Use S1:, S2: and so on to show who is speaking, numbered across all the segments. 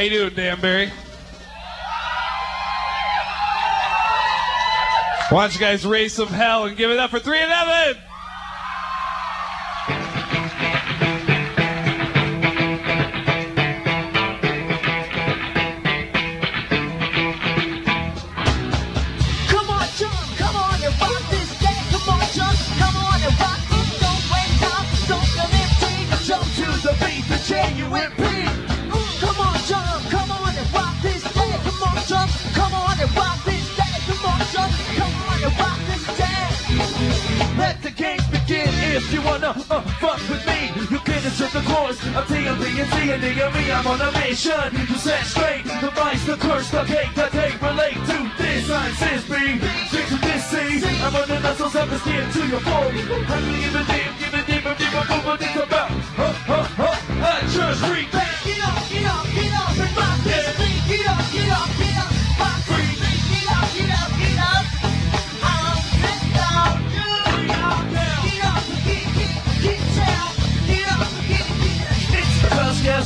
S1: you doing, Danbury? You guys raise some hell and give it up for 311?
S2: Come on, jump, come on you want this game. Come on, jump. Come on, and rock this day.
S3: If you wanna uh, fuck with me. You can insert the chorus of TMD and C and me. I'm on a mission to set straight the vice, the curse, the hate, the take, relate to this. I'm Sisby, stick to this scene. I'm on the muscles of the to your phone. I'm give a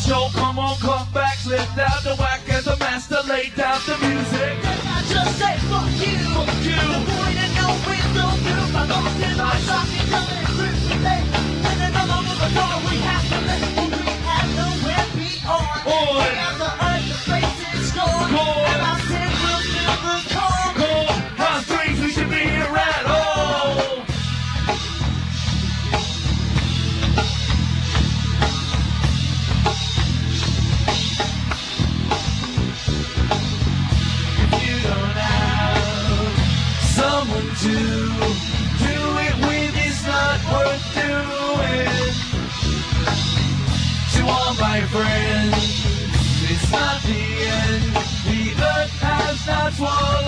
S3: show, come on, come back, slip down the whack as the master lay down the music. Friends, it's not the end. The earth has not swallowed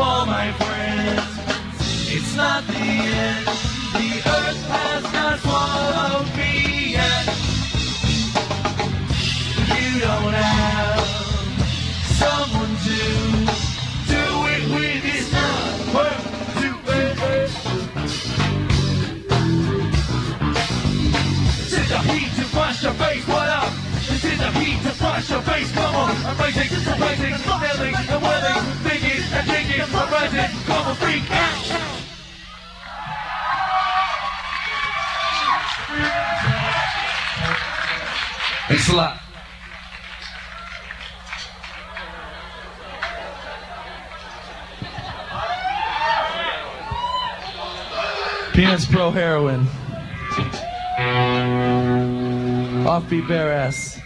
S3: All my friends, it's not the end. Your face, what up? It's in the heat to crush your face, come on. I'm rising, I'm rising, and willing, thinking, and thinking, I'm come on, freak out. Thanks a lot.
S4: Peanuts Pro Heroin. Offbeat Bare Ass.